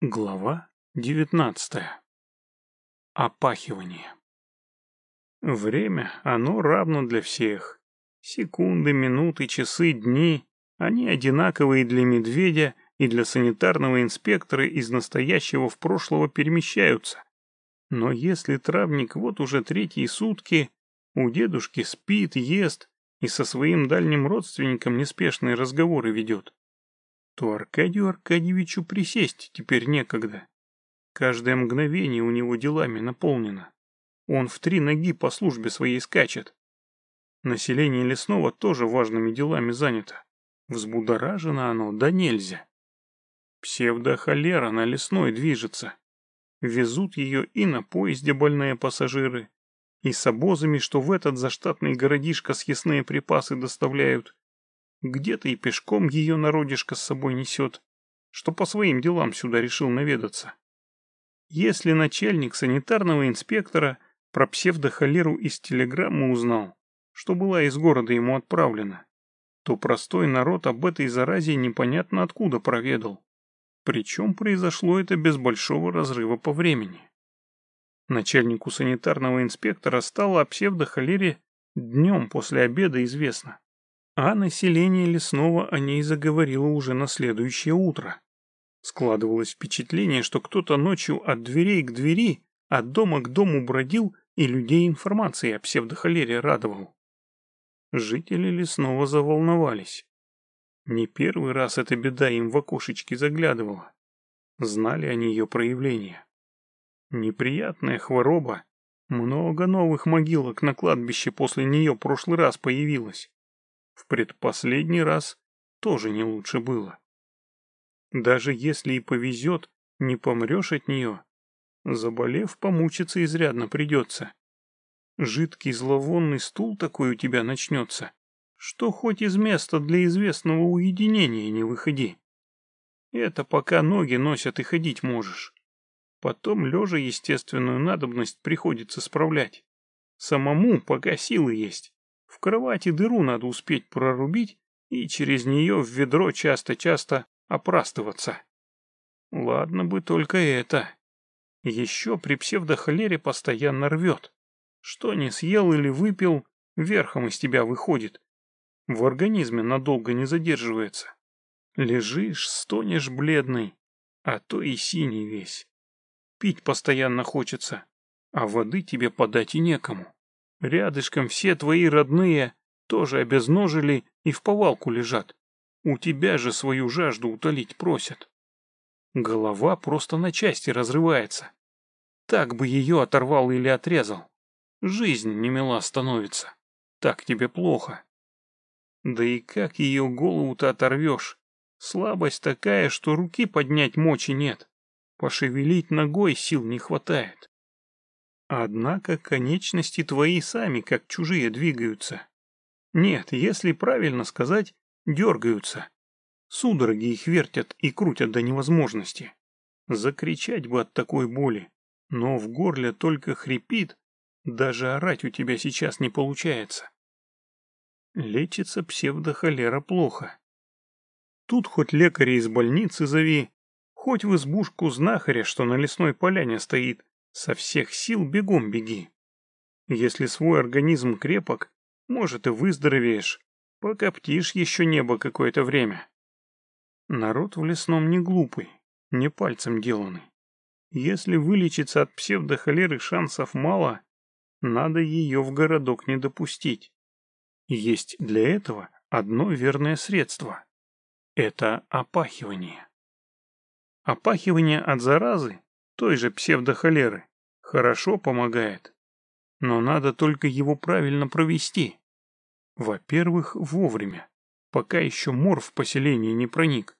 Глава девятнадцатая. Опахивание. Время, оно равно для всех. Секунды, минуты, часы, дни, они одинаковые для медведя и для санитарного инспектора из настоящего в прошлого перемещаются. Но если травник вот уже третьи сутки, у дедушки спит, ест и со своим дальним родственником неспешные разговоры ведет, то Аркадию Аркадьевичу присесть теперь некогда. Каждое мгновение у него делами наполнено. Он в три ноги по службе своей скачет. Население лесного тоже важными делами занято. Взбудоражено оно, да нельзя. Псевдохолера на лесной движется. Везут ее и на поезде больные пассажиры, и с обозами, что в этот заштатный городишко съестные припасы доставляют, где-то и пешком ее народишко с собой несет, что по своим делам сюда решил наведаться. Если начальник санитарного инспектора про псевдохолеру из телеграммы узнал, что была из города ему отправлена, то простой народ об этой заразе непонятно откуда проведал. Причем произошло это без большого разрыва по времени. Начальнику санитарного инспектора стало о псевдохолере днем после обеда известно а население лесного о ней заговорило уже на следующее утро. Складывалось впечатление, что кто-то ночью от дверей к двери, от дома к дому бродил и людей информацией о псевдохолере радовал. Жители лесного заволновались. Не первый раз эта беда им в окошечки заглядывала. Знали они ее проявление. Неприятная хвороба. Много новых могилок на кладбище после нее прошлый раз появилось. В предпоследний раз тоже не лучше было. Даже если и повезет, не помрешь от нее. Заболев, помучиться изрядно придется. Жидкий зловонный стул такой у тебя начнется, что хоть из места для известного уединения не выходи. Это пока ноги носят и ходить можешь. Потом лежа естественную надобность приходится справлять. Самому пока силы есть. В кровати дыру надо успеть прорубить и через нее в ведро часто-часто опрастываться. Ладно бы только это. Еще при псевдохолере постоянно рвет. Что не съел или выпил, верхом из тебя выходит. В организме надолго не задерживается. Лежишь, стонешь бледный, а то и синий весь. Пить постоянно хочется, а воды тебе подать и некому. Рядышком все твои родные тоже обезножили и в повалку лежат. У тебя же свою жажду утолить просят. Голова просто на части разрывается. Так бы ее оторвал или отрезал. Жизнь не мила становится. Так тебе плохо. Да и как ее голову-то оторвешь? Слабость такая, что руки поднять мочи нет. Пошевелить ногой сил не хватает. Однако конечности твои сами как чужие двигаются. Нет, если правильно сказать, дергаются. Судороги их вертят и крутят до невозможности. Закричать бы от такой боли, но в горле только хрипит, даже орать у тебя сейчас не получается. Лечится псевдохолера плохо. Тут хоть лекаря из больницы зови, хоть в избушку знахаря, что на лесной поляне стоит, со всех сил бегом беги. Если свой организм крепок, может и выздоровеешь, покоптишь еще небо какое-то время. Народ в лесном не глупый, не пальцем деланный. Если вылечиться от псевдохолеры шансов мало, надо ее в городок не допустить. Есть для этого одно верное средство. Это опахивание. Опахивание от заразы, той же псевдохолеры, Хорошо помогает. Но надо только его правильно провести. Во-первых, вовремя, пока еще мор в поселение не проник.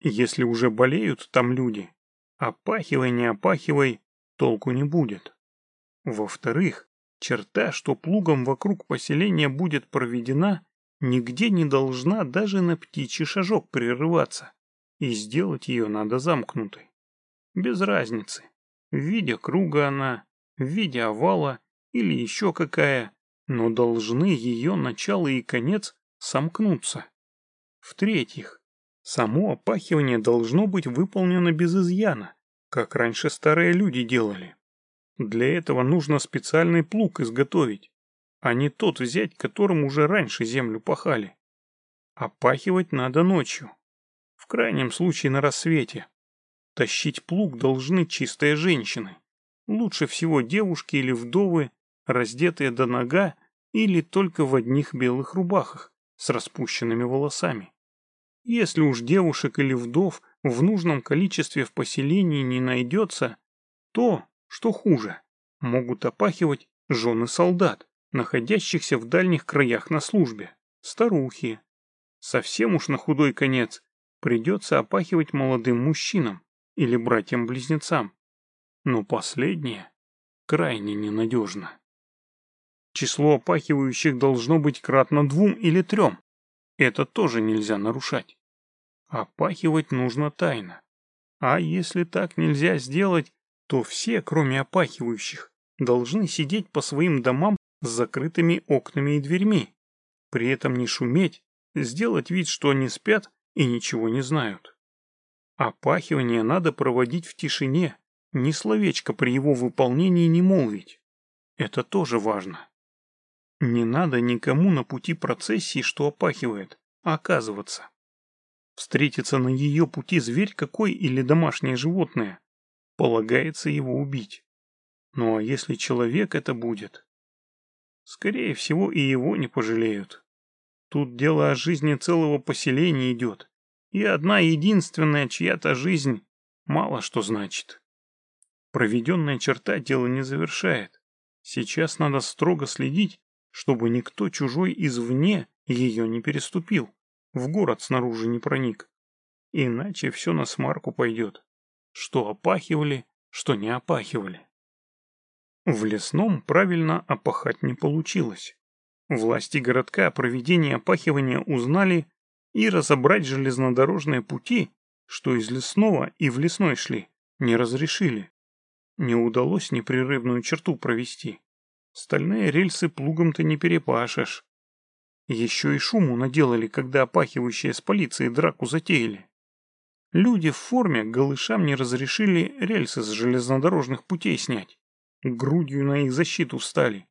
Если уже болеют там люди, опахивай, не опахивай, толку не будет. Во-вторых, черта, что плугом вокруг поселения будет проведена, нигде не должна даже на птичий шажок прерываться, и сделать ее надо замкнутой. Без разницы, в виде круга она, в виде овала или еще какая, но должны ее начало и конец сомкнуться. В-третьих, Само опахивание должно быть выполнено без изъяна, как раньше старые люди делали. Для этого нужно специальный плуг изготовить, а не тот взять, которым уже раньше землю пахали. Опахивать надо ночью, в крайнем случае на рассвете. Тащить плуг должны чистые женщины, лучше всего девушки или вдовы, раздетые до нога или только в одних белых рубахах с распущенными волосами. Если уж девушек или вдов в нужном количестве в поселении не найдется, то, что хуже, могут опахивать жены солдат, находящихся в дальних краях на службе, старухи. Совсем уж на худой конец придется опахивать молодым мужчинам или братьям-близнецам. Но последнее крайне ненадежно. Число опахивающих должно быть кратно двум или трем. Это тоже нельзя нарушать. Опахивать нужно тайно. А если так нельзя сделать, то все, кроме опахивающих, должны сидеть по своим домам с закрытыми окнами и дверьми. При этом не шуметь, сделать вид, что они спят и ничего не знают. Опахивание надо проводить в тишине, ни словечко при его выполнении не молвить. Это тоже важно. Не надо никому на пути процессии, что опахивает, оказываться. Встретиться на ее пути зверь какой или домашнее животное, полагается его убить. Ну а если человек это будет? Скорее всего и его не пожалеют. Тут дело о жизни целого поселения идет, и одна единственная чья-то жизнь мало что значит. Проведенная черта дело не завершает. Сейчас надо строго следить, чтобы никто чужой извне ее не переступил, в город снаружи не проник. Иначе все на смарку пойдет. Что опахивали, что не опахивали. В лесном правильно опахать не получилось. Власти городка о проведении опахивания узнали и разобрать железнодорожные пути, что из лесного и в лесной шли, не разрешили. Не удалось непрерывную черту провести. Стальные рельсы плугом-то не перепашешь. Еще и шуму наделали, когда опахивающие с полицией драку затеяли. Люди в форме голышам не разрешили рельсы с железнодорожных путей снять. Грудью на их защиту встали.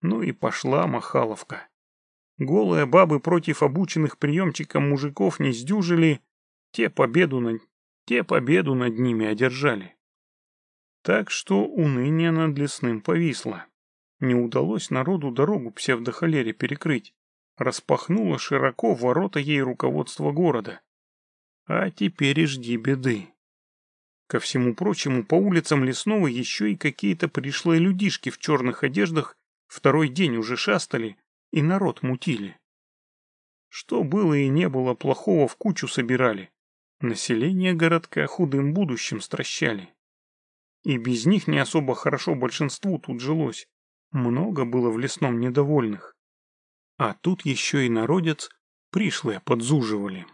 Ну и пошла махаловка. Голые бабы против обученных приемчиком мужиков не сдюжили, те победу над, те победу над ними одержали. Так что уныние над лесным повисло. Не удалось народу дорогу псевдохолере перекрыть. Распахнуло широко ворота ей руководство города. А теперь и жди беды. Ко всему прочему, по улицам Лесного еще и какие-то пришлые людишки в черных одеждах второй день уже шастали и народ мутили. Что было и не было плохого в кучу собирали. Население городка худым будущим стращали. И без них не особо хорошо большинству тут жилось. Много было в лесном недовольных. А тут еще и народец пришлые подзуживали.